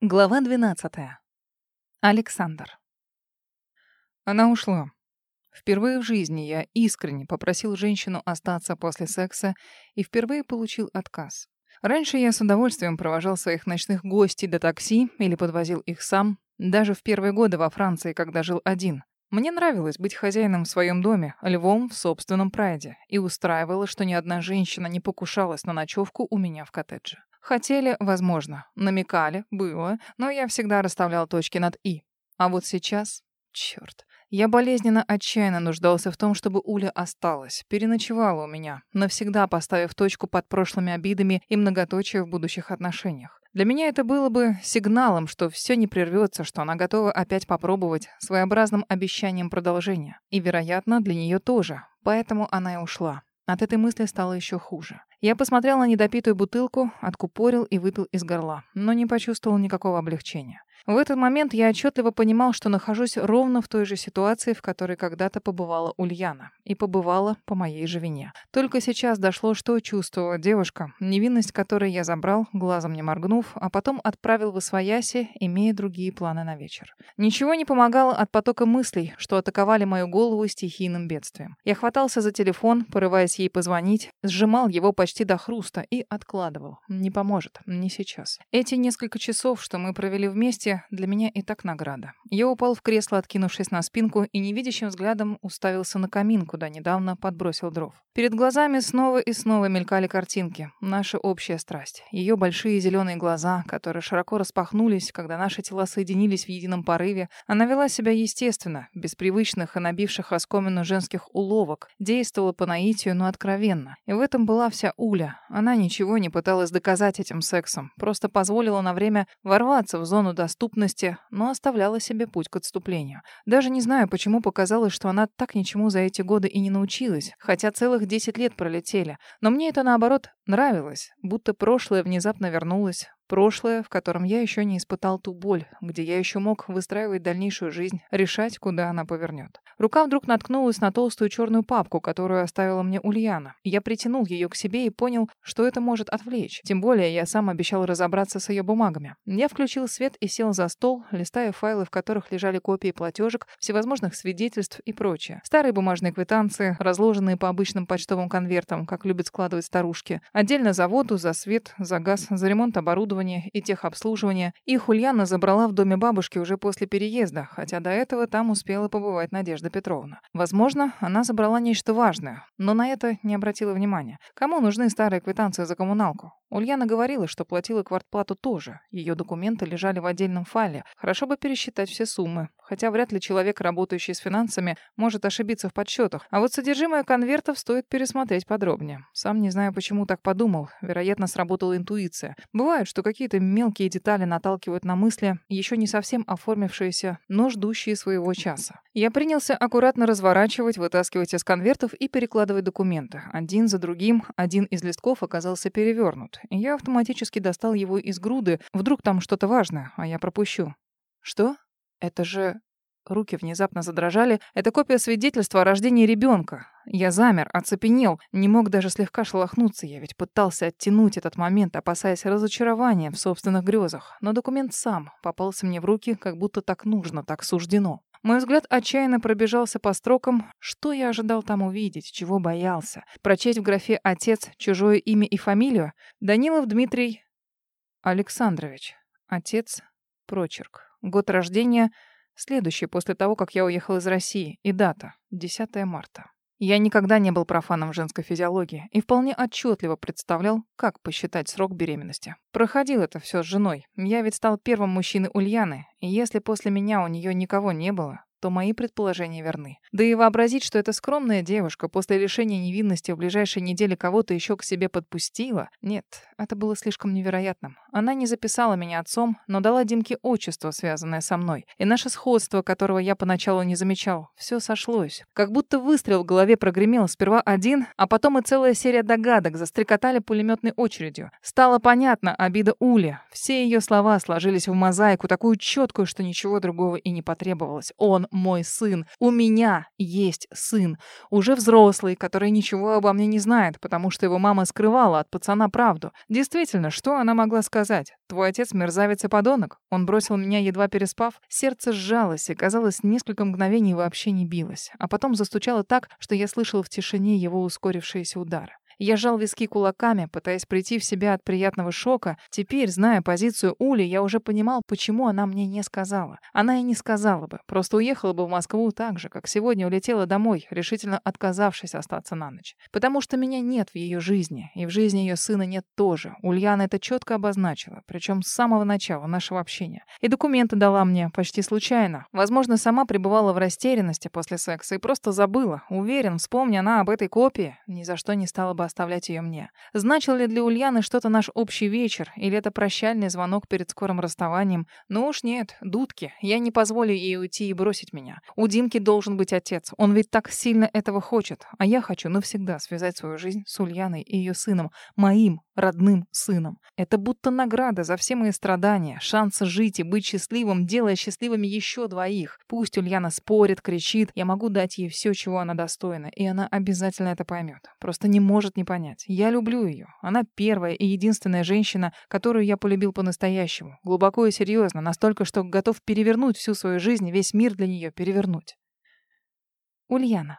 Глава 12. Александр. Она ушла. Впервые в жизни я искренне попросил женщину остаться после секса и впервые получил отказ. Раньше я с удовольствием провожал своих ночных гостей до такси или подвозил их сам, даже в первые годы во Франции, когда жил один. Мне нравилось быть хозяином в своем доме, львом в собственном прайде, и устраивало, что ни одна женщина не покушалась на ночевку у меня в коттедже. Хотели, возможно, намекали, было, но я всегда расставлял точки над «и». А вот сейчас... Черт. Я болезненно отчаянно нуждался в том, чтобы Уля осталась, переночевала у меня, навсегда поставив точку под прошлыми обидами и многоточие в будущих отношениях. Для меня это было бы сигналом, что все не прервется, что она готова опять попробовать, своеобразным обещанием продолжения. И, вероятно, для нее тоже. Поэтому она и ушла. От этой мысли стало еще хуже. Я посмотрел на недопитую бутылку, откупорил и выпил из горла, но не почувствовал никакого облегчения. В этот момент я отчетливо понимал, что нахожусь ровно в той же ситуации, в которой когда-то побывала Ульяна. И побывала по моей же вине. Только сейчас дошло, что чувствовала девушка, невинность которой я забрал, глазом не моргнув, а потом отправил в Освояси, имея другие планы на вечер. Ничего не помогало от потока мыслей, что атаковали мою голову стихийным бедствием. Я хватался за телефон, порываясь ей позвонить, сжимал его почти до хруста и откладывал. Не поможет, не сейчас. Эти несколько часов, что мы провели вместе, для меня и так награда. Я упал в кресло, откинувшись на спинку, и невидящим взглядом уставился на камин, куда недавно подбросил дров. Перед глазами снова и снова мелькали картинки. Наша общая страсть. Ее большие зеленые глаза, которые широко распахнулись, когда наши тела соединились в едином порыве. Она вела себя естественно, без привычных и набивших оскомину женских уловок. Действовала по наитию, но откровенно. И в этом была вся Уля. Она ничего не пыталась доказать этим сексом. Просто позволила на время ворваться в зону доступности но оставляла себе путь к отступлению. Даже не знаю, почему показалось, что она так ничему за эти годы и не научилась, хотя целых 10 лет пролетели. Но мне это, наоборот, нравилось, будто прошлое внезапно вернулось, Прошлое, в котором я еще не испытал ту боль, где я еще мог выстраивать дальнейшую жизнь, решать, куда она повернет. Рука вдруг наткнулась на толстую черную папку, которую оставила мне Ульяна. Я притянул ее к себе и понял, что это может отвлечь. Тем более я сам обещал разобраться с ее бумагами. Я включил свет и сел за стол, листая файлы, в которых лежали копии платежек, всевозможных свидетельств и прочее. Старые бумажные квитанции, разложенные по обычным почтовым конвертам, как любят складывать старушки. Отдельно за воду, за свет, за газ, за ремонт оборудования оборудования и техобслуживания. Их Ульяна забрала в доме бабушки уже после переезда, хотя до этого там успела побывать Надежда Петровна. Возможно, она забрала нечто важное, но на это не обратила внимания. Кому нужны старые квитанции за коммуналку? Ульяна говорила, что платила квартплату тоже. Ее документы лежали в отдельном файле. Хорошо бы пересчитать все суммы. Хотя вряд ли человек, работающий с финансами, может ошибиться в подсчетах. А вот содержимое конвертов стоит пересмотреть подробнее. Сам не знаю, почему так подумал. Вероятно, сработала интуиция. Бывает, что какие-то мелкие детали наталкивают на мысли, еще не совсем оформившиеся, но ждущие своего часа. Я принялся аккуратно разворачивать, вытаскивать из конвертов и перекладывать документы. Один за другим, один из листков оказался перевернут. Я автоматически достал его из груды. Вдруг там что-то важное, а я пропущу. Что? Это же... Руки внезапно задрожали. Это копия свидетельства о рождении ребенка. Я замер, оцепенел, не мог даже слегка шелохнуться. Я ведь пытался оттянуть этот момент, опасаясь разочарования в собственных грезах. Но документ сам попался мне в руки, как будто так нужно, так суждено. Мой взгляд отчаянно пробежался по строкам. Что я ожидал там увидеть? Чего боялся? Прочесть в графе «Отец» чужое имя и фамилию? Данилов Дмитрий Александрович. Отец. Прочерк. Год рождения следующий после того, как я уехал из России, и дата 10 марта. Я никогда не был профаном женской физиологии и вполне отчетливо представлял, как посчитать срок беременности. Проходил это все с женой. Я ведь стал первым мужчиной Ульяны, и если после меня у нее никого не было, то мои предположения верны. Да и вообразить, что эта скромная девушка после лишения невинности в ближайшие недели кого-то еще к себе подпустила, нет, это было слишком невероятным. Она не записала меня отцом, но дала Димке отчество, связанное со мной. И наше сходство, которого я поначалу не замечал, все сошлось. Как будто выстрел в голове прогремел сперва один, а потом и целая серия догадок застрекотали пулеметной очередью. Стало понятно обида Ули. Все ее слова сложились в мозаику, такую четкую, что ничего другого и не потребовалось. Он мой сын. У меня есть сын. Уже взрослый, который ничего обо мне не знает, потому что его мама скрывала от пацана правду. Действительно, что она могла сказать? Твой отец мерзавец и подонок. Он бросил меня, едва переспав. Сердце сжалось и, казалось, несколько мгновений вообще не билось. А потом застучало так, что я слышал в тишине его ускорившиеся удары. Я сжал виски кулаками, пытаясь прийти в себя от приятного шока. Теперь, зная позицию Ули, я уже понимал, почему она мне не сказала. Она и не сказала бы, просто уехала бы в Москву так же, как сегодня улетела домой, решительно отказавшись остаться на ночь. Потому что меня нет в ее жизни, и в жизни ее сына нет тоже. Ульяна это четко обозначила, причем с самого начала нашего общения. И документы дала мне почти случайно. Возможно, сама пребывала в растерянности после секса и просто забыла. Уверен, вспомни она об этой копии, ни за что не стала бы оставлять ее мне. Значил ли для Ульяны что-то наш общий вечер, или это прощальный звонок перед скорым расставанием? Ну уж нет, дудки. Я не позволю ей уйти и бросить меня. У Димки должен быть отец. Он ведь так сильно этого хочет. А я хочу навсегда связать свою жизнь с Ульяной и ее сыном, моим родным сыном. Это будто награда за все мои страдания, шанс жить и быть счастливым, делая счастливыми еще двоих. Пусть Ульяна спорит, кричит, я могу дать ей все, чего она достойна, и она обязательно это поймет. Просто не может не понять. Я люблю ее. Она первая и единственная женщина, которую я полюбил по-настоящему. Глубоко и серьезно, настолько, что готов перевернуть всю свою жизнь, весь мир для нее перевернуть. Ульяна.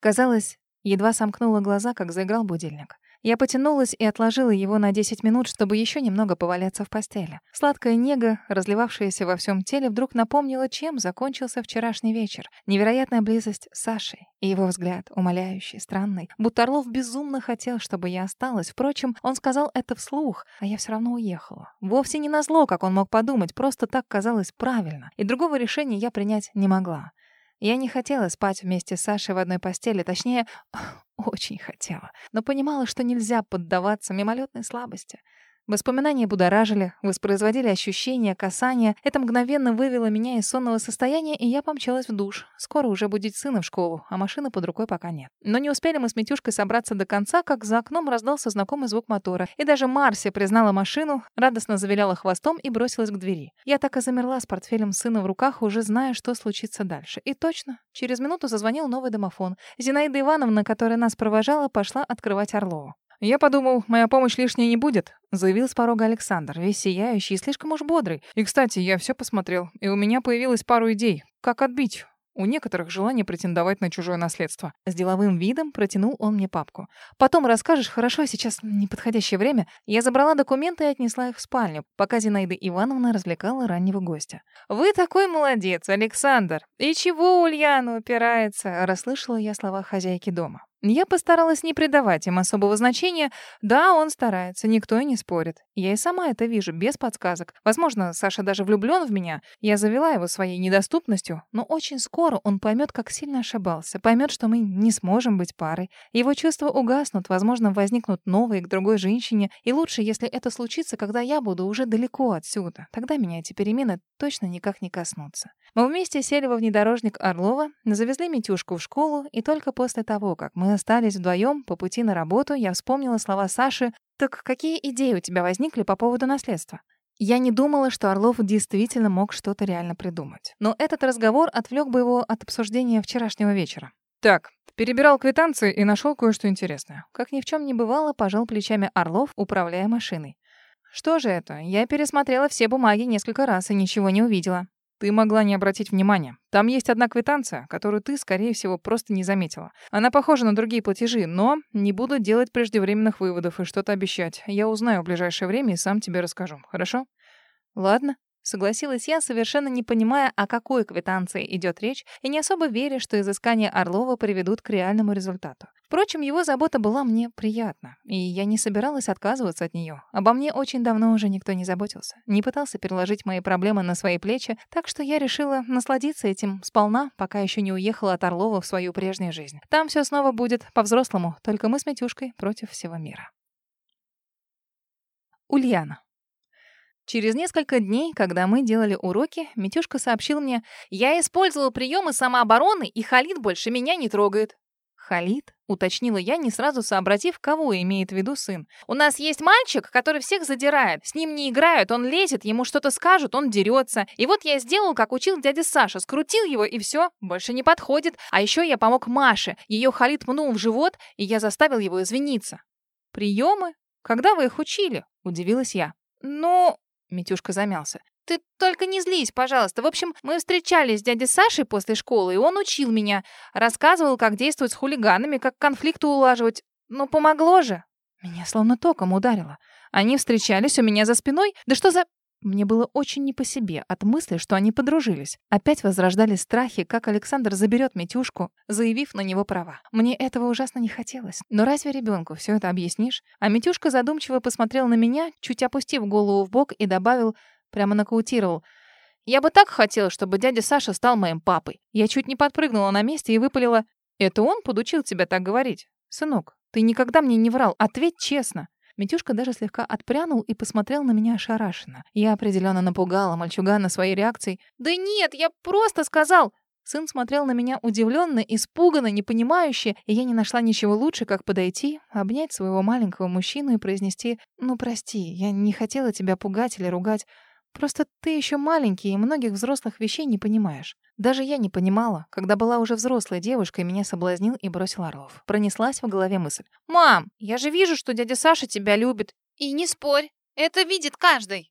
Казалось, едва сомкнула глаза, как заиграл будильник. Я потянулась и отложила его на 10 минут, чтобы еще немного поваляться в постели. Сладкая нега, разливавшаяся во всем теле, вдруг напомнила, чем закончился вчерашний вечер. Невероятная близость с Сашей и его взгляд, умоляющий, странный. Будто Орлов безумно хотел, чтобы я осталась. Впрочем, он сказал это вслух, а я все равно уехала. Вовсе не назло, как он мог подумать, просто так казалось правильно. И другого решения я принять не могла. Я не хотела спать вместе с Сашей в одной постели, точнее, очень хотела, но понимала, что нельзя поддаваться мимолетной слабости. Воспоминания будоражили, воспроизводили ощущения, касания. Это мгновенно вывело меня из сонного состояния, и я помчалась в душ. Скоро уже будить сына в школу, а машины под рукой пока нет. Но не успели мы с Митюшкой собраться до конца, как за окном раздался знакомый звук мотора. И даже Марси признала машину, радостно завиляла хвостом и бросилась к двери. Я так и замерла с портфелем сына в руках, уже зная, что случится дальше. И точно, через минуту зазвонил новый домофон. Зинаида Ивановна, которая нас провожала, пошла открывать Орлову. «Я подумал, моя помощь лишней не будет», — заявил с порога Александр, весь сияющий и слишком уж бодрый. «И, кстати, я все посмотрел, и у меня появилась пару идей, как отбить у некоторых желание претендовать на чужое наследство. С деловым видом протянул он мне папку. Потом расскажешь, хорошо, сейчас неподходящее время. Я забрала документы и отнесла их в спальню, пока Зинаида Ивановна развлекала раннего гостя. «Вы такой молодец, Александр! И чего Ульяна упирается?» Расслышала я слова хозяйки дома. Я постаралась не придавать им особого значения. Да, он старается, никто и не спорит. Я и сама это вижу, без подсказок. Возможно, Саша даже влюблен в меня. Я завела его своей недоступностью, но очень скоро он поймет, как сильно ошибался, поймет, что мы не сможем быть парой. Его чувства угаснут, возможно, возникнут новые к другой женщине, и лучше, если это случится, когда я буду уже далеко отсюда. Тогда меня эти перемены точно никак не коснутся. Мы вместе сели во внедорожник Орлова, завезли Митюшку в школу, и только после того, как мы остались вдвоем по пути на работу, я вспомнила слова Саши «Так какие идеи у тебя возникли по поводу наследства?» Я не думала, что Орлов действительно мог что-то реально придумать. Но этот разговор отвлек бы его от обсуждения вчерашнего вечера. «Так, перебирал квитанции и нашел кое-что интересное». Как ни в чем не бывало, пожал плечами Орлов, управляя машиной. «Что же это? Я пересмотрела все бумаги несколько раз и ничего не увидела. Ты могла не обратить внимания. Там есть одна квитанция, которую ты, скорее всего, просто не заметила. Она похожа на другие платежи, но не буду делать преждевременных выводов и что-то обещать. Я узнаю в ближайшее время и сам тебе расскажу. Хорошо? Ладно. Согласилась я, совершенно не понимая, о какой квитанции идет речь, и не особо веря, что изыскания Орлова приведут к реальному результату. Впрочем, его забота была мне приятна, и я не собиралась отказываться от нее. Обо мне очень давно уже никто не заботился, не пытался переложить мои проблемы на свои плечи, так что я решила насладиться этим сполна, пока еще не уехала от Орлова в свою прежнюю жизнь. Там все снова будет по-взрослому, только мы с Митюшкой против всего мира. Ульяна. Через несколько дней, когда мы делали уроки, Митюшка сообщил мне, «Я использовал приемы самообороны, и Халид больше меня не трогает». «Халид?» — уточнила я, не сразу сообразив, кого имеет в виду сын. «У нас есть мальчик, который всех задирает. С ним не играют, он лезет, ему что-то скажут, он дерется. И вот я сделал, как учил дядя Саша, скрутил его, и все, больше не подходит. А еще я помог Маше. Ее Халид пнул в живот, и я заставил его извиниться». «Приемы? Когда вы их учили?» — удивилась я. «Ну...» — Митюшка замялся. Ты только не злись, пожалуйста. В общем, мы встречались с дядей Сашей после школы, и он учил меня. Рассказывал, как действовать с хулиганами, как конфликты улаживать. Ну, помогло же. Меня словно током ударило. Они встречались у меня за спиной. Да что за... Мне было очень не по себе от мысли, что они подружились. Опять возрождались страхи, как Александр заберет Митюшку, заявив на него права. Мне этого ужасно не хотелось. Но разве ребенку все это объяснишь? А Митюшка задумчиво посмотрел на меня, чуть опустив голову в бок и добавил Прямо нокаутировал. Я бы так хотела, чтобы дядя Саша стал моим папой. Я чуть не подпрыгнула на месте и выпалила. Это он подучил тебя так говорить? Сынок, ты никогда мне не врал. Ответь честно. Митюшка даже слегка отпрянул и посмотрел на меня ошарашенно. Я определенно напугала мальчугана своей реакцией. «Да нет, я просто сказал!» Сын смотрел на меня удивленно, испуганно, непонимающе, и я не нашла ничего лучше, как подойти, обнять своего маленького мужчину и произнести «Ну, прости, я не хотела тебя пугать или ругать. Просто ты еще маленький и многих взрослых вещей не понимаешь. Даже я не понимала, когда была уже взрослой девушкой, меня соблазнил и бросил Орлов. Пронеслась в голове мысль. «Мам, я же вижу, что дядя Саша тебя любит. И не спорь, это видит каждый».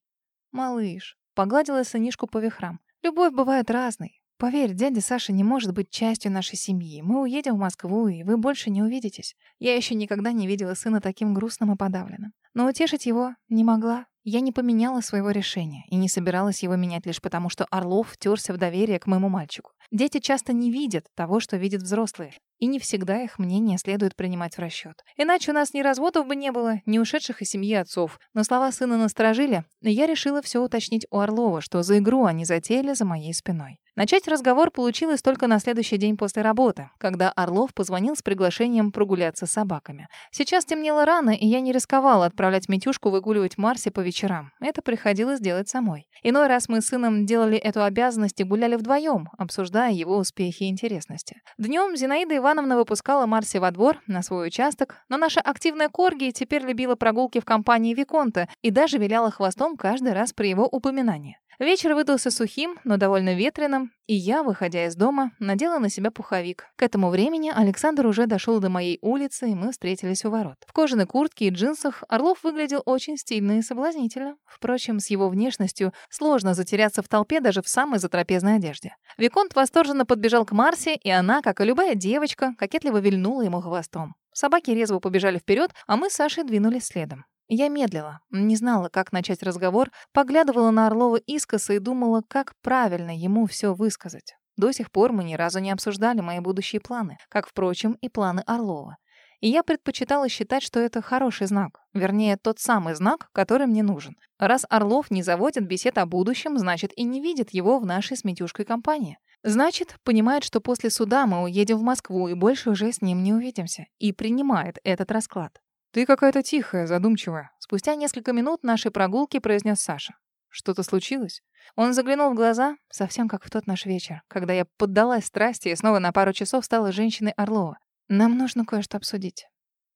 «Малыш», — погладила сынишку по вихрам. «Любовь бывает разной. Поверь, дядя Саша не может быть частью нашей семьи. Мы уедем в Москву, и вы больше не увидитесь. Я еще никогда не видела сына таким грустным и подавленным. Но утешить его не могла. Я не поменяла своего решения и не собиралась его менять лишь потому, что Орлов втерся в доверие к моему мальчику. Дети часто не видят того, что видят взрослые, и не всегда их мнение следует принимать в расчет. Иначе у нас ни разводов бы не было, ни ушедших из семьи отцов. Но слова сына насторожили, и я решила все уточнить у Орлова, что за игру они затеяли за моей спиной. Начать разговор получилось только на следующий день после работы, когда Орлов позвонил с приглашением прогуляться с собаками. Сейчас темнело рано, и я не рисковала отправлять Митюшку выгуливать Марси по вечерам. Это приходилось делать самой. Иной раз мы с сыном делали эту обязанность и гуляли вдвоем, обсуждая его успехи и интересности. Днем Зинаида Ивановна выпускала Марси во двор, на свой участок, но наша активная Корги теперь любила прогулки в компании Виконта и даже виляла хвостом каждый раз при его упоминании. Вечер выдался сухим, но довольно ветреным, и я, выходя из дома, надела на себя пуховик. К этому времени Александр уже дошел до моей улицы, и мы встретились у ворот. В кожаной куртке и джинсах Орлов выглядел очень стильно и соблазнительно. Впрочем, с его внешностью сложно затеряться в толпе даже в самой затрапезной одежде. Виконт восторженно подбежал к Марсе, и она, как и любая девочка, кокетливо вильнула ему хвостом. Собаки резво побежали вперед, а мы с Сашей двинулись следом. Я медлила, не знала, как начать разговор, поглядывала на Орлова искоса и думала, как правильно ему все высказать. До сих пор мы ни разу не обсуждали мои будущие планы, как, впрочем, и планы Орлова. И я предпочитала считать, что это хороший знак. Вернее, тот самый знак, который мне нужен. Раз Орлов не заводит бесед о будущем, значит, и не видит его в нашей с Митюшкой компании. Значит, понимает, что после суда мы уедем в Москву и больше уже с ним не увидимся. И принимает этот расклад. «Ты какая-то тихая, задумчивая». Спустя несколько минут нашей прогулки произнес Саша. «Что-то случилось?» Он заглянул в глаза, совсем как в тот наш вечер, когда я поддалась страсти и снова на пару часов стала женщиной Орлова. «Нам нужно кое-что обсудить».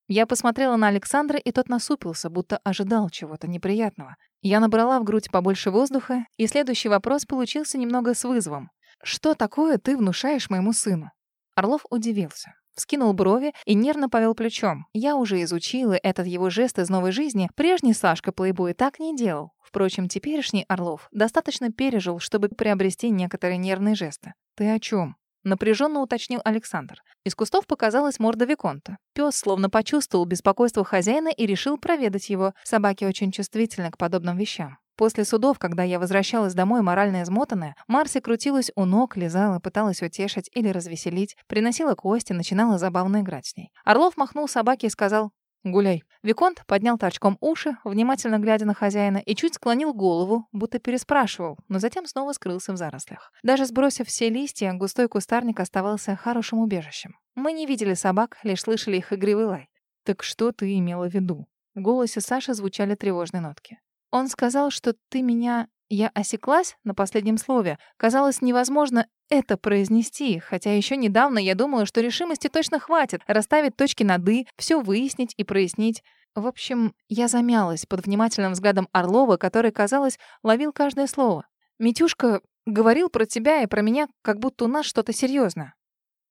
Я посмотрела на Александра, и тот насупился, будто ожидал чего-то неприятного. Я набрала в грудь побольше воздуха, и следующий вопрос получился немного с вызовом. «Что такое ты внушаешь моему сыну?» Орлов удивился вскинул брови и нервно повел плечом. Я уже изучила этот его жест из новой жизни. Прежний Сашка Плейбой так не делал. Впрочем, теперешний Орлов достаточно пережил, чтобы приобрести некоторые нервные жесты. «Ты о чем? Напряженно уточнил Александр. Из кустов показалась морда Виконта. Пес словно почувствовал беспокойство хозяина и решил проведать его. Собаки очень чувствительны к подобным вещам. После судов, когда я возвращалась домой морально измотанная, Марси крутилась у ног, лизала, пыталась утешить или развеселить, приносила кости, начинала забавно играть с ней. Орлов махнул собаке и сказал «Гуляй». Виконт поднял торчком уши, внимательно глядя на хозяина, и чуть склонил голову, будто переспрашивал, но затем снова скрылся в зарослях. Даже сбросив все листья, густой кустарник оставался хорошим убежищем. Мы не видели собак, лишь слышали их игривый лай. «Так что ты имела в виду?» В голосе Саши звучали тревожные нотки. Он сказал, что ты меня... Я осеклась на последнем слове. Казалось невозможно это произнести, хотя еще недавно я думала, что решимости точно хватит расставить точки над «и», все выяснить и прояснить. В общем, я замялась под внимательным взглядом Орлова, который, казалось, ловил каждое слово. «Митюшка говорил про тебя и про меня, как будто у нас что-то серьезное».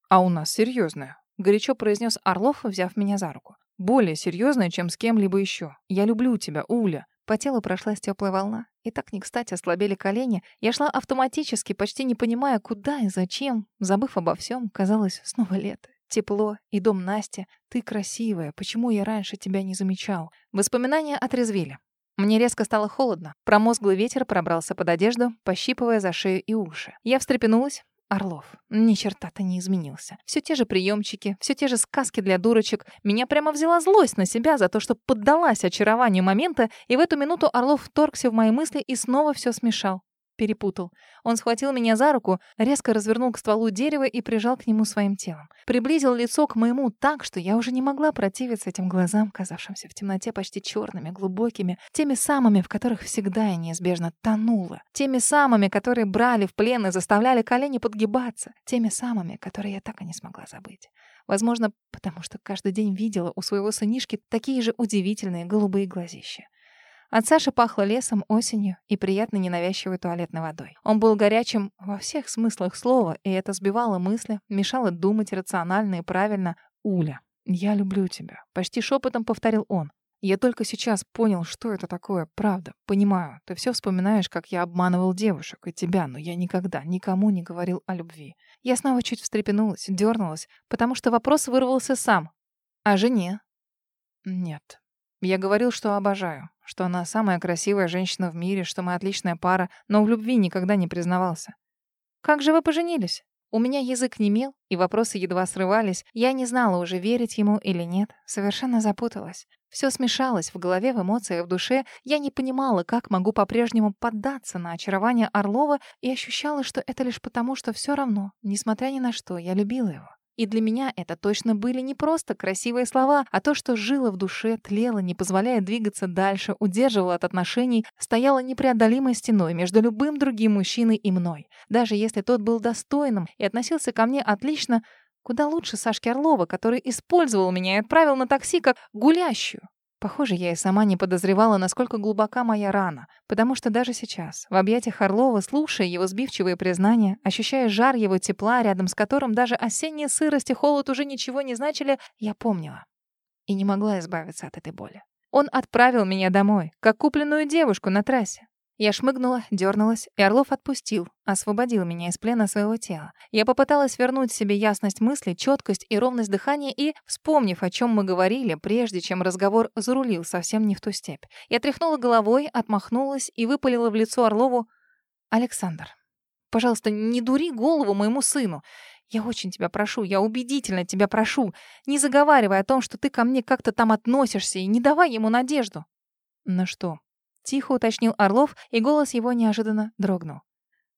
«А у нас серьезное», — горячо произнес Орлов, взяв меня за руку. «Более серьезное, чем с кем-либо еще. Я люблю тебя, Уля». По телу прошлась теплая волна, и так не кстати ослабели колени. Я шла автоматически, почти не понимая, куда и зачем. Забыв обо всем, казалось, снова лето. Тепло и дом Насти. Ты красивая. Почему я раньше тебя не замечал? Воспоминания отрезвили. Мне резко стало холодно. Промозглый ветер пробрался под одежду, пощипывая за шею и уши. Я встрепенулась, Орлов, ни черта ты не изменился. Все те же приемчики, все те же сказки для дурочек. Меня прямо взяла злость на себя за то, что поддалась очарованию момента, и в эту минуту Орлов вторгся в мои мысли и снова все смешал перепутал. Он схватил меня за руку, резко развернул к стволу дерева и прижал к нему своим телом. Приблизил лицо к моему так, что я уже не могла противиться этим глазам, казавшимся в темноте почти черными, глубокими, теми самыми, в которых всегда и неизбежно тонула, теми самыми, которые брали в плен и заставляли колени подгибаться, теми самыми, которые я так и не смогла забыть. Возможно, потому что каждый день видела у своего сынишки такие же удивительные голубые глазища. От Саши пахло лесом, осенью и приятной ненавязчивой туалетной водой. Он был горячим во всех смыслах слова, и это сбивало мысли, мешало думать рационально и правильно. «Уля, я люблю тебя», — почти шепотом повторил он. Я только сейчас понял, что это такое, правда. Понимаю, ты все вспоминаешь, как я обманывал девушек и тебя, но я никогда никому не говорил о любви. Я снова чуть встрепенулась, дернулась, потому что вопрос вырвался сам. О жене? Нет. Я говорил, что обожаю что она самая красивая женщина в мире, что мы отличная пара, но в любви никогда не признавался. «Как же вы поженились?» У меня язык не мел, и вопросы едва срывались. Я не знала уже, верить ему или нет. Совершенно запуталась. Все смешалось в голове, в эмоциях, в душе. Я не понимала, как могу по-прежнему поддаться на очарование Орлова и ощущала, что это лишь потому, что все равно, несмотря ни на что, я любила его. И для меня это точно были не просто красивые слова, а то, что жило в душе, тлело, не позволяя двигаться дальше, удерживало от отношений, стояло непреодолимой стеной между любым другим мужчиной и мной. Даже если тот был достойным и относился ко мне отлично, куда лучше Сашки Орлова, который использовал меня и отправил на такси как гулящую. Похоже, я и сама не подозревала, насколько глубока моя рана, потому что даже сейчас, в объятиях Орлова, слушая его сбивчивые признания, ощущая жар его тепла, рядом с которым даже осенняя сырость и холод уже ничего не значили, я помнила. И не могла избавиться от этой боли. Он отправил меня домой, как купленную девушку на трассе. Я шмыгнула, дернулась, и Орлов отпустил, освободил меня из плена своего тела. Я попыталась вернуть себе ясность мысли, четкость и ровность дыхания и, вспомнив, о чем мы говорили, прежде чем разговор зарулил совсем не в ту степь, я тряхнула головой, отмахнулась и выпалила в лицо Орлову «Александр, пожалуйста, не дури голову моему сыну. Я очень тебя прошу, я убедительно тебя прошу, не заговаривай о том, что ты ко мне как-то там относишься, и не давай ему надежду». «На что?» Тихо уточнил Орлов, и голос его неожиданно дрогнул.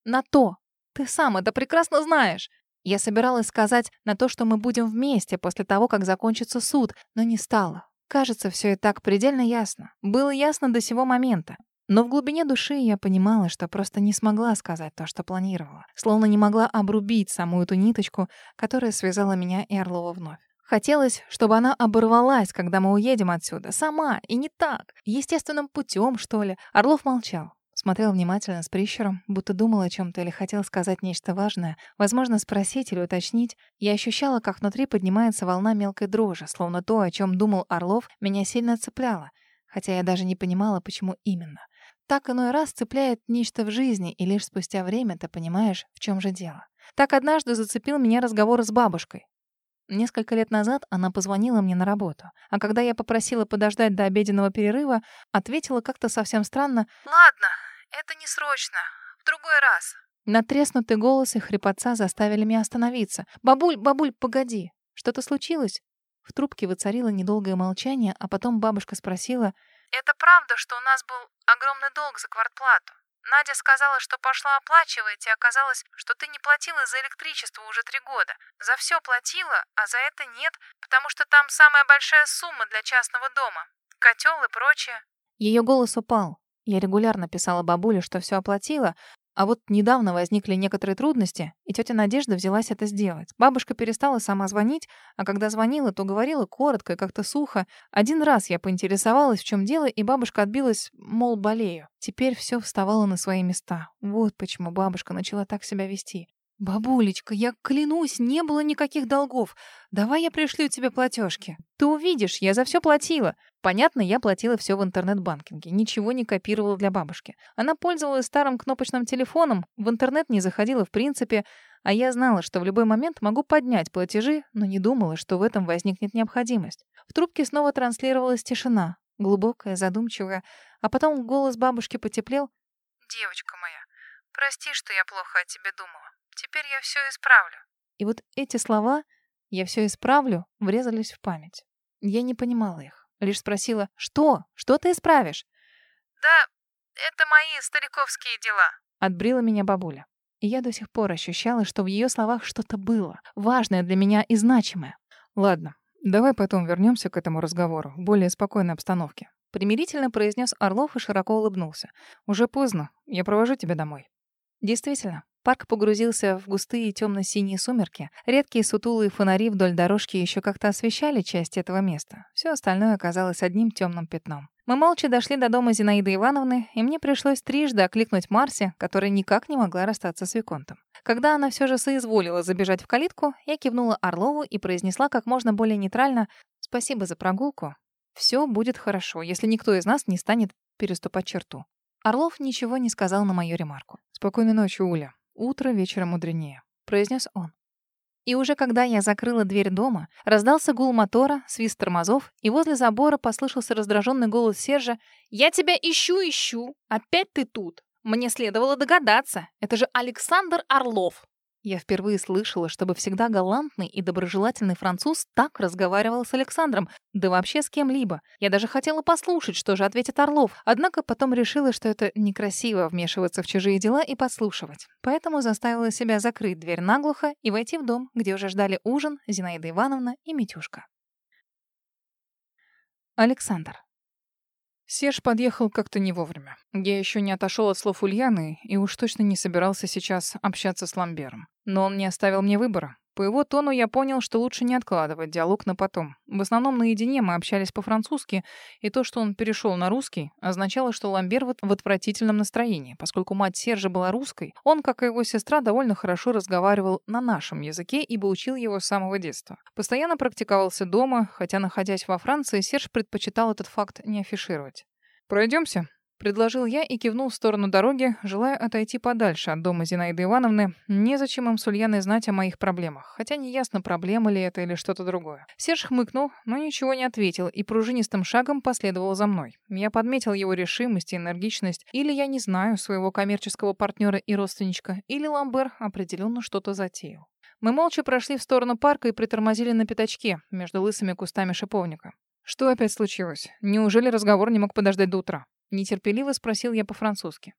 «На то! Ты сам это прекрасно знаешь!» Я собиралась сказать на то, что мы будем вместе после того, как закончится суд, но не стала. Кажется, все и так предельно ясно. Было ясно до сего момента. Но в глубине души я понимала, что просто не смогла сказать то, что планировала. Словно не могла обрубить саму эту ниточку, которая связала меня и Орлова вновь. Хотелось, чтобы она оборвалась, когда мы уедем отсюда. Сама, и не так. Естественным путем, что ли. Орлов молчал. Смотрел внимательно с прищуром, будто думал о чем-то или хотел сказать нечто важное, возможно, спросить или уточнить. Я ощущала, как внутри поднимается волна мелкой дрожи, словно то, о чем думал Орлов, меня сильно цепляло, хотя я даже не понимала, почему именно. Так иной раз цепляет нечто в жизни, и лишь спустя время ты понимаешь, в чем же дело. Так однажды зацепил меня разговор с бабушкой. Несколько лет назад она позвонила мне на работу, а когда я попросила подождать до обеденного перерыва, ответила как-то совсем странно «Ладно, это не срочно, в другой раз». Натреснутый голос и хрипотца заставили меня остановиться. «Бабуль, бабуль, погоди, что-то случилось?» В трубке воцарило недолгое молчание, а потом бабушка спросила «Это правда, что у нас был огромный долг за квартплату?» Надя сказала, что пошла оплачивать, и оказалось, что ты не платила за электричество уже три года. За все платила, а за это нет, потому что там самая большая сумма для частного дома. Котел и прочее. Ее голос упал. Я регулярно писала бабуле, что все оплатила, А вот недавно возникли некоторые трудности, и тетя Надежда взялась это сделать. Бабушка перестала сама звонить, а когда звонила, то говорила коротко и как-то сухо. Один раз я поинтересовалась, в чем дело, и бабушка отбилась, мол, болею. Теперь все вставало на свои места. Вот почему бабушка начала так себя вести. «Бабулечка, я клянусь, не было никаких долгов. Давай я пришлю тебе платежки. Ты увидишь, я за все платила». Понятно, я платила все в интернет-банкинге, ничего не копировала для бабушки. Она пользовалась старым кнопочным телефоном, в интернет не заходила в принципе, а я знала, что в любой момент могу поднять платежи, но не думала, что в этом возникнет необходимость. В трубке снова транслировалась тишина, глубокая, задумчивая, а потом голос бабушки потеплел. «Девочка моя, прости, что я плохо о тебе думала. Теперь я все исправлю. И вот эти слова «я все исправлю» врезались в память. Я не понимала их. Лишь спросила «Что? Что ты исправишь?» «Да, это мои стариковские дела», — отбрила меня бабуля. И я до сих пор ощущала, что в ее словах что-то было, важное для меня и значимое. «Ладно, давай потом вернемся к этому разговору в более спокойной обстановке», — примирительно произнес Орлов и широко улыбнулся. «Уже поздно. Я провожу тебя домой». Действительно, Парк погрузился в густые темно-синие сумерки. Редкие сутулые фонари вдоль дорожки еще как-то освещали часть этого места. Все остальное оказалось одним темным пятном. Мы молча дошли до дома Зинаиды Ивановны, и мне пришлось трижды окликнуть Марси, которая никак не могла расстаться с Виконтом. Когда она все же соизволила забежать в калитку, я кивнула Орлову и произнесла как можно более нейтрально «Спасибо за прогулку. Все будет хорошо, если никто из нас не станет переступать черту». Орлов ничего не сказал на мою ремарку. «Спокойной ночи, Уля. Утро вечера мудренее», — произнес он. И уже когда я закрыла дверь дома, раздался гул мотора, свист тормозов, и возле забора послышался раздраженный голос Сержа «Я тебя ищу, ищу! Опять ты тут! Мне следовало догадаться! Это же Александр Орлов!» Я впервые слышала, чтобы всегда галантный и доброжелательный француз так разговаривал с Александром, да вообще с кем-либо. Я даже хотела послушать, что же ответит Орлов, однако потом решила, что это некрасиво вмешиваться в чужие дела и подслушивать. Поэтому заставила себя закрыть дверь наглухо и войти в дом, где уже ждали ужин Зинаида Ивановна и Митюшка. Александр. Серж подъехал как-то не вовремя. Я еще не отошел от слов Ульяны и уж точно не собирался сейчас общаться с Ламбером. Но он не оставил мне выбора. По его тону я понял, что лучше не откладывать диалог на потом. В основном наедине мы общались по-французски, и то, что он перешел на русский, означало, что Ламбер в отвратительном настроении. Поскольку мать Сержа была русской, он, как и его сестра, довольно хорошо разговаривал на нашем языке, ибо учил его с самого детства. Постоянно практиковался дома, хотя, находясь во Франции, Серж предпочитал этот факт не афишировать. «Пройдемся», — предложил я и кивнул в сторону дороги, желая отойти подальше от дома Зинаиды Ивановны. Незачем им с Ульяной знать о моих проблемах, хотя неясно, проблема ли это или что-то другое. Серж хмыкнул, но ничего не ответил и пружинистым шагом последовал за мной. Я подметил его решимость и энергичность, или я не знаю своего коммерческого партнера и родственничка, или Ламбер определенно что-то затеял. Мы молча прошли в сторону парка и притормозили на пятачке между лысыми кустами шиповника. Что опять случилось? Неужели разговор не мог подождать до утра? Нетерпеливо спросил я по-французски.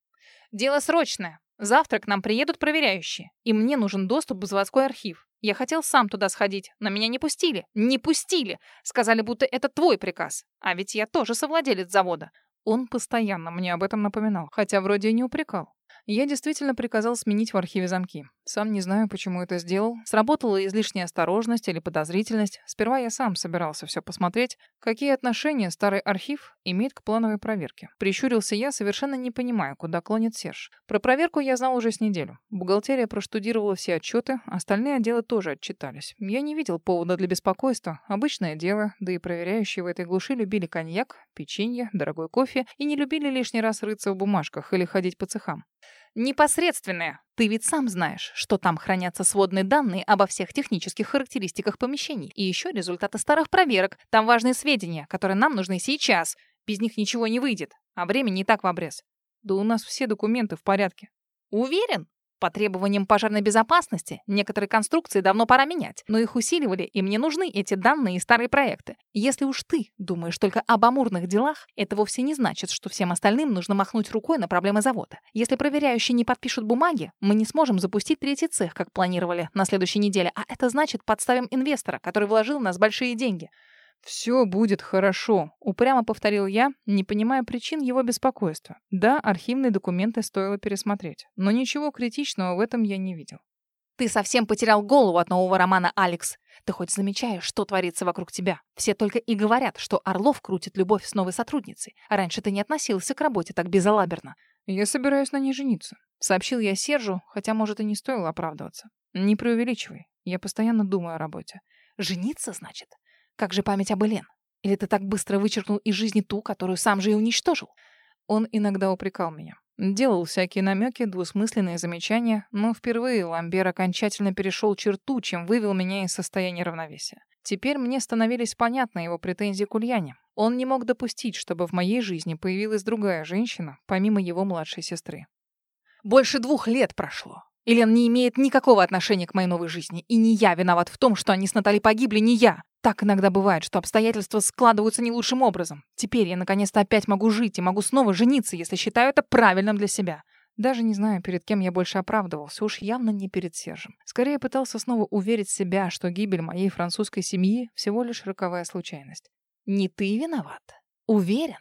Дело срочное. Завтра к нам приедут проверяющие, и мне нужен доступ в заводской архив. Я хотел сам туда сходить, но меня не пустили. Не пустили! Сказали, будто это твой приказ. А ведь я тоже совладелец завода. Он постоянно мне об этом напоминал, хотя вроде и не упрекал. Я действительно приказал сменить в архиве замки. Сам не знаю, почему это сделал. Сработала излишняя осторожность или подозрительность. Сперва я сам собирался все посмотреть, какие отношения старый архив имеет к плановой проверке. Прищурился я, совершенно не понимая, куда клонит Серж. Про проверку я знал уже с неделю. Бухгалтерия проштудировала все отчеты, остальные отделы тоже отчитались. Я не видел повода для беспокойства. Обычное дело, да и проверяющие в этой глуши любили коньяк, печенье, дорогой кофе и не любили лишний раз рыться в бумажках или ходить по цехам. Непосредственное. Ты ведь сам знаешь, что там хранятся сводные данные обо всех технических характеристиках помещений. И еще результаты старых проверок. Там важные сведения, которые нам нужны сейчас. Без них ничего не выйдет. А времени не так в обрез. Да у нас все документы в порядке. Уверен? По требованиям пожарной безопасности некоторые конструкции давно пора менять, но их усиливали, и мне нужны эти данные и старые проекты. Если уж ты думаешь только об амурных делах, это вовсе не значит, что всем остальным нужно махнуть рукой на проблемы завода. Если проверяющие не подпишут бумаги, мы не сможем запустить третий цех, как планировали, на следующей неделе, а это значит подставим инвестора, который вложил в нас большие деньги. «Все будет хорошо», — упрямо повторил я, не понимая причин его беспокойства. Да, архивные документы стоило пересмотреть, но ничего критичного в этом я не видел. Ты совсем потерял голову от нового романа, Алекс. Ты хоть замечаешь, что творится вокруг тебя? Все только и говорят, что Орлов крутит любовь с новой сотрудницей. А раньше ты не относился к работе так безалаберно. Я собираюсь на ней жениться. Сообщил я Сержу, хотя, может, и не стоило оправдываться. Не преувеличивай. Я постоянно думаю о работе. Жениться, значит? Как же память об Элен? Или ты так быстро вычеркнул из жизни ту, которую сам же и уничтожил? Он иногда упрекал меня. Делал всякие намеки, двусмысленные замечания, но впервые Ламбер окончательно перешел черту, чем вывел меня из состояния равновесия. Теперь мне становились понятны его претензии к Ульяне. Он не мог допустить, чтобы в моей жизни появилась другая женщина, помимо его младшей сестры. «Больше двух лет прошло. Элен не имеет никакого отношения к моей новой жизни, и не я виноват в том, что они с Натальей погибли, не я. Так иногда бывает, что обстоятельства складываются не лучшим образом. Теперь я наконец-то опять могу жить и могу снова жениться, если считаю это правильным для себя. Даже не знаю, перед кем я больше оправдывался, уж явно не перед Сержем. Скорее пытался снова уверить себя, что гибель моей французской семьи всего лишь роковая случайность. Не ты виноват. Уверен.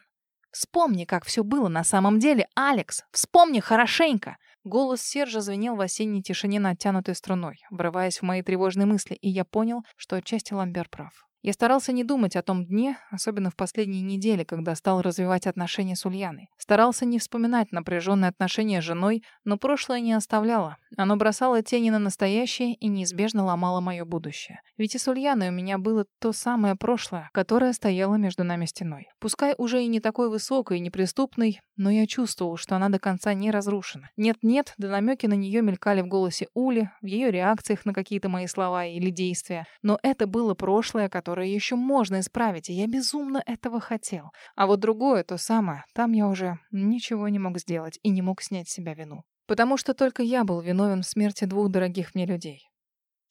Вспомни, как все было на самом деле, Алекс. Вспомни хорошенько. Голос Сержа звенел в осенней тишине натянутой струной, врываясь в мои тревожные мысли, и я понял, что отчасти Ламбер прав. Я старался не думать о том дне, особенно в последние недели, когда стал развивать отношения с Ульяной. Старался не вспоминать напряженные отношения с женой, но прошлое не оставляло. Оно бросало тени на настоящее и неизбежно ломало мое будущее. Ведь и с Ульяной у меня было то самое прошлое, которое стояло между нами стеной. Пускай уже и не такой высокой и неприступной, но я чувствовал, что она до конца не разрушена. Нет-нет, да намеки на нее мелькали в голосе Ули, в ее реакциях на какие-то мои слова или действия. Но это было прошлое, которое которое еще можно исправить, и я безумно этого хотел. А вот другое, то самое, там я уже ничего не мог сделать и не мог снять с себя вину. Потому что только я был виновен в смерти двух дорогих мне людей.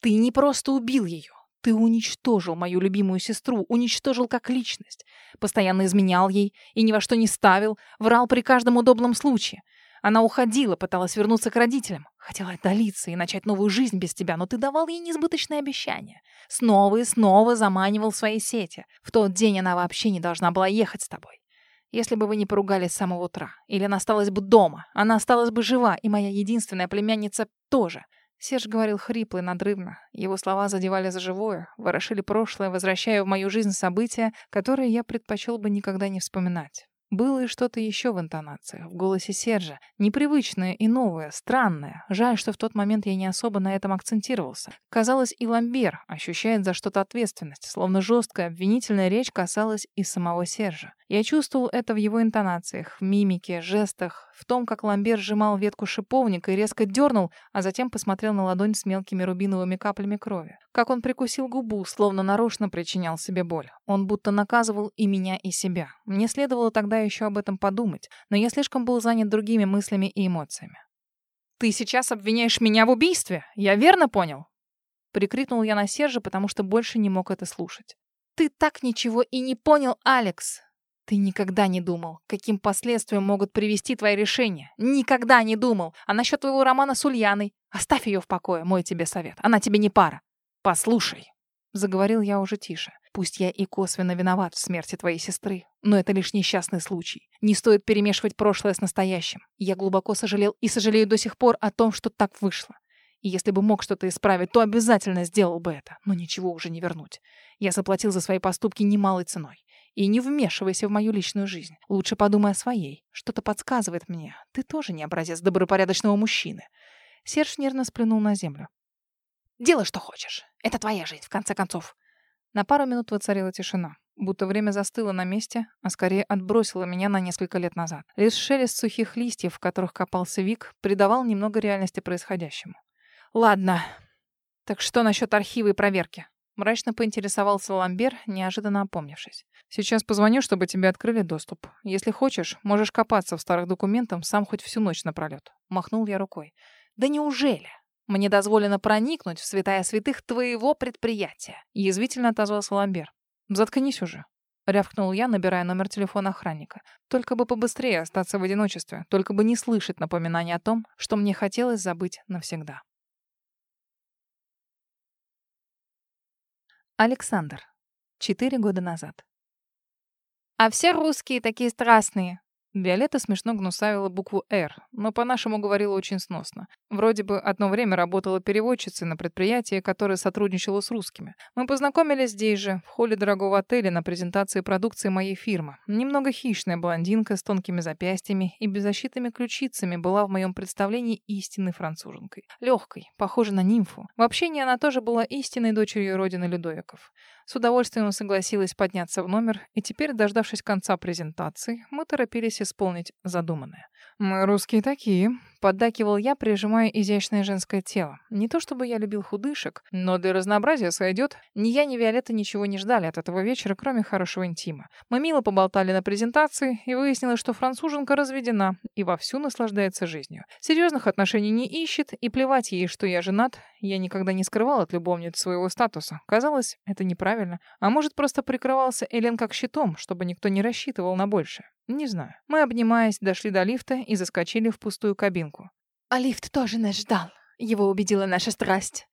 Ты не просто убил ее. Ты уничтожил мою любимую сестру, уничтожил как личность. Постоянно изменял ей и ни во что не ставил, врал при каждом удобном случае. Она уходила, пыталась вернуться к родителям. Хотела отдалиться и начать новую жизнь без тебя, но ты давал ей несбыточные обещания. Снова и снова заманивал свои сети. В тот день она вообще не должна была ехать с тобой. Если бы вы не поругались с самого утра, или она осталась бы дома, она осталась бы жива, и моя единственная племянница тоже. Серж говорил хрипло и надрывно. Его слова задевали за живое, ворошили прошлое, возвращая в мою жизнь события, которые я предпочел бы никогда не вспоминать. Было и что-то еще в интонациях, в голосе Сержа. Непривычное и новое, странное. Жаль, что в тот момент я не особо на этом акцентировался. Казалось, и Ламбер ощущает за что-то ответственность, словно жесткая обвинительная речь касалась и самого Сержа. Я чувствовал это в его интонациях, в мимике, жестах, в том, как Ламбер сжимал ветку шиповника и резко дернул, а затем посмотрел на ладонь с мелкими рубиновыми каплями крови. Как он прикусил губу, словно нарочно причинял себе боль. Он будто наказывал и меня, и себя. Мне следовало тогда еще об этом подумать, но я слишком был занят другими мыслями и эмоциями. «Ты сейчас обвиняешь меня в убийстве? Я верно понял?» Прикрикнул я на Сержа, потому что больше не мог это слушать. «Ты так ничего и не понял, Алекс!» Ты никогда не думал, каким последствиям могут привести твои решения. Никогда не думал. А насчет твоего романа с Ульяной? Оставь ее в покое, мой тебе совет. Она тебе не пара. Послушай. Заговорил я уже тише. Пусть я и косвенно виноват в смерти твоей сестры, но это лишь несчастный случай. Не стоит перемешивать прошлое с настоящим. Я глубоко сожалел и сожалею до сих пор о том, что так вышло. И если бы мог что-то исправить, то обязательно сделал бы это. Но ничего уже не вернуть. Я заплатил за свои поступки немалой ценой. И не вмешивайся в мою личную жизнь. Лучше подумай о своей. Что-то подсказывает мне. Ты тоже не образец добропорядочного мужчины. Серж нервно сплюнул на землю. Делай, что хочешь. Это твоя жизнь, в конце концов. На пару минут воцарила тишина. Будто время застыло на месте, а скорее отбросило меня на несколько лет назад. Лишь шелест сухих листьев, в которых копался Вик, придавал немного реальности происходящему. «Ладно. Так что насчет архива и проверки?» Мрачно поинтересовался Ламбер, неожиданно опомнившись. «Сейчас позвоню, чтобы тебе открыли доступ. Если хочешь, можешь копаться в старых документах сам хоть всю ночь напролет». Махнул я рукой. «Да неужели? Мне дозволено проникнуть в святая святых твоего предприятия?» Язвительно отозвался Ламбер. «Заткнись уже». Рявкнул я, набирая номер телефона охранника. Только бы побыстрее остаться в одиночестве, только бы не слышать напоминания о том, что мне хотелось забыть навсегда. Александр. четыре года назад. «А все русские такие страстные», Виолетта смешно гнусавила букву «Р», но по-нашему говорила очень сносно. Вроде бы одно время работала переводчицей на предприятии, которое сотрудничало с русскими. Мы познакомились здесь же, в холле дорогого отеля на презентации продукции моей фирмы. Немного хищная блондинка с тонкими запястьями и беззащитными ключицами была в моем представлении истинной француженкой. Легкой, похожей на нимфу. В общении она тоже была истинной дочерью родины Людовиков. С удовольствием согласилась подняться в номер, и теперь, дождавшись конца презентации, мы торопились исполнить задуманное. «Мы русские такие», Поддакивал я, прижимая изящное женское тело. Не то чтобы я любил худышек, но для разнообразия сойдет. Ни я, ни Виолетта ничего не ждали от этого вечера, кроме хорошего интима. Мы мило поболтали на презентации, и выяснилось, что француженка разведена и вовсю наслаждается жизнью. Серьезных отношений не ищет, и плевать ей, что я женат. Я никогда не скрывал от любовниц своего статуса. Казалось, это неправильно. А может, просто прикрывался Элен как щитом, чтобы никто не рассчитывал на большее. Не знаю. Мы, обнимаясь, дошли до лифта и заскочили в пустую кабинку. А лифт тоже нас ждал. Его убедила наша страсть.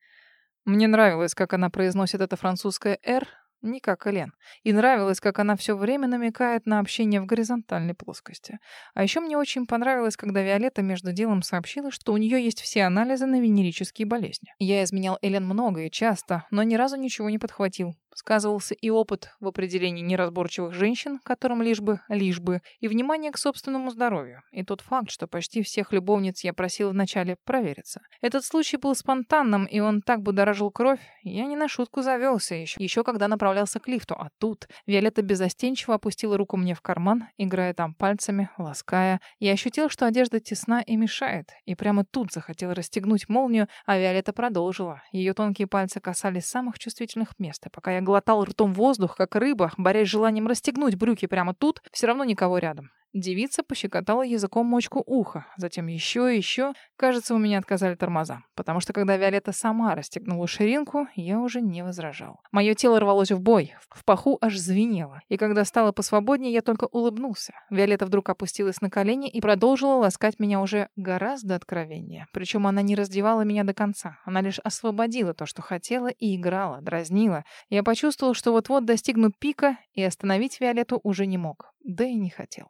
Мне нравилось, как она произносит это французское «р», не как Элен. И нравилось, как она все время намекает на общение в горизонтальной плоскости. А еще мне очень понравилось, когда Виолетта между делом сообщила, что у нее есть все анализы на венерические болезни. Я изменял Элен много и часто, но ни разу ничего не подхватил. Сказывался и опыт в определении неразборчивых женщин, которым лишь бы, лишь бы, и внимание к собственному здоровью. И тот факт, что почти всех любовниц я просил вначале провериться. Этот случай был спонтанным, и он так будоражил кровь, я не на шутку завелся еще, еще когда направлялся к лифту. А тут Виолетта безостенчиво опустила руку мне в карман, играя там пальцами, лаская. Я ощутил, что одежда тесна и мешает, и прямо тут захотел расстегнуть молнию, а Виолетта продолжила. Ее тонкие пальцы касались самых чувствительных мест, и пока я глотал ртом воздух, как рыба, борясь с желанием расстегнуть брюки прямо тут, все равно никого рядом. Девица пощекотала языком мочку уха, затем еще и еще. Кажется, у меня отказали тормоза, потому что когда Виолетта сама расстегнула ширинку, я уже не возражал. Мое тело рвалось в бой, в паху аж звенело. И когда стало посвободнее, я только улыбнулся. Виолетта вдруг опустилась на колени и продолжила ласкать меня уже гораздо откровеннее. Причем она не раздевала меня до конца. Она лишь освободила то, что хотела, и играла, дразнила. Я почувствовал, что вот-вот достигну пика, и остановить Виолетту уже не мог. Да и не хотел.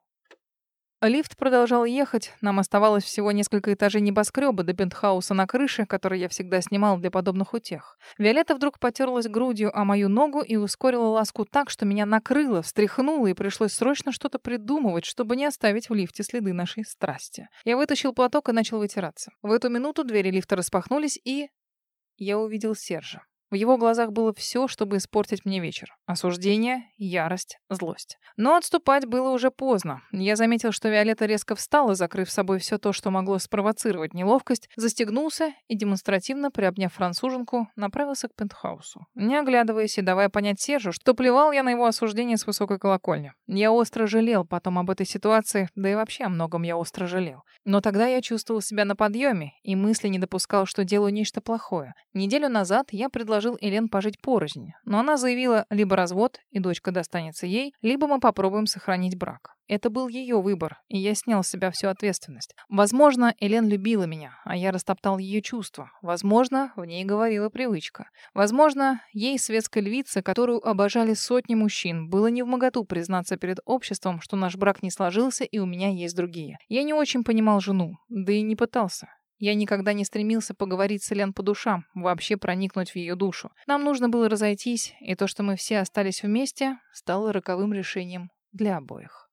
Лифт продолжал ехать. Нам оставалось всего несколько этажей небоскреба до пентхауса на крыше, который я всегда снимал для подобных утех. Виолетта вдруг потерлась грудью о мою ногу и ускорила ласку так, что меня накрыло, встряхнуло, и пришлось срочно что-то придумывать, чтобы не оставить в лифте следы нашей страсти. Я вытащил платок и начал вытираться. В эту минуту двери лифта распахнулись, и... Я увидел Сержа. В его глазах было все, чтобы испортить мне вечер. Осуждение, ярость, злость. Но отступать было уже поздно. Я заметил, что Виолетта резко встала, закрыв собой все то, что могло спровоцировать неловкость, застегнулся и, демонстративно приобняв француженку, направился к пентхаусу. Не оглядываясь и давая понять Сержу, что плевал я на его осуждение с высокой колокольни. Я остро жалел потом об этой ситуации, да и вообще о многом я остро жалел. Но тогда я чувствовал себя на подъеме и мысли не допускал, что делаю нечто плохое. Неделю назад я предложил предложил Элен пожить порознь, но она заявила либо развод, и дочка достанется ей, либо мы попробуем сохранить брак. Это был ее выбор, и я снял с себя всю ответственность. Возможно, Элен любила меня, а я растоптал ее чувства. Возможно, в ней говорила привычка. Возможно, ей, светской львице, которую обожали сотни мужчин, было не в моготу признаться перед обществом, что наш брак не сложился и у меня есть другие. Я не очень понимал жену, да и не пытался. Я никогда не стремился поговорить с Элен по душам, вообще проникнуть в ее душу. Нам нужно было разойтись, и то, что мы все остались вместе, стало роковым решением для обоих.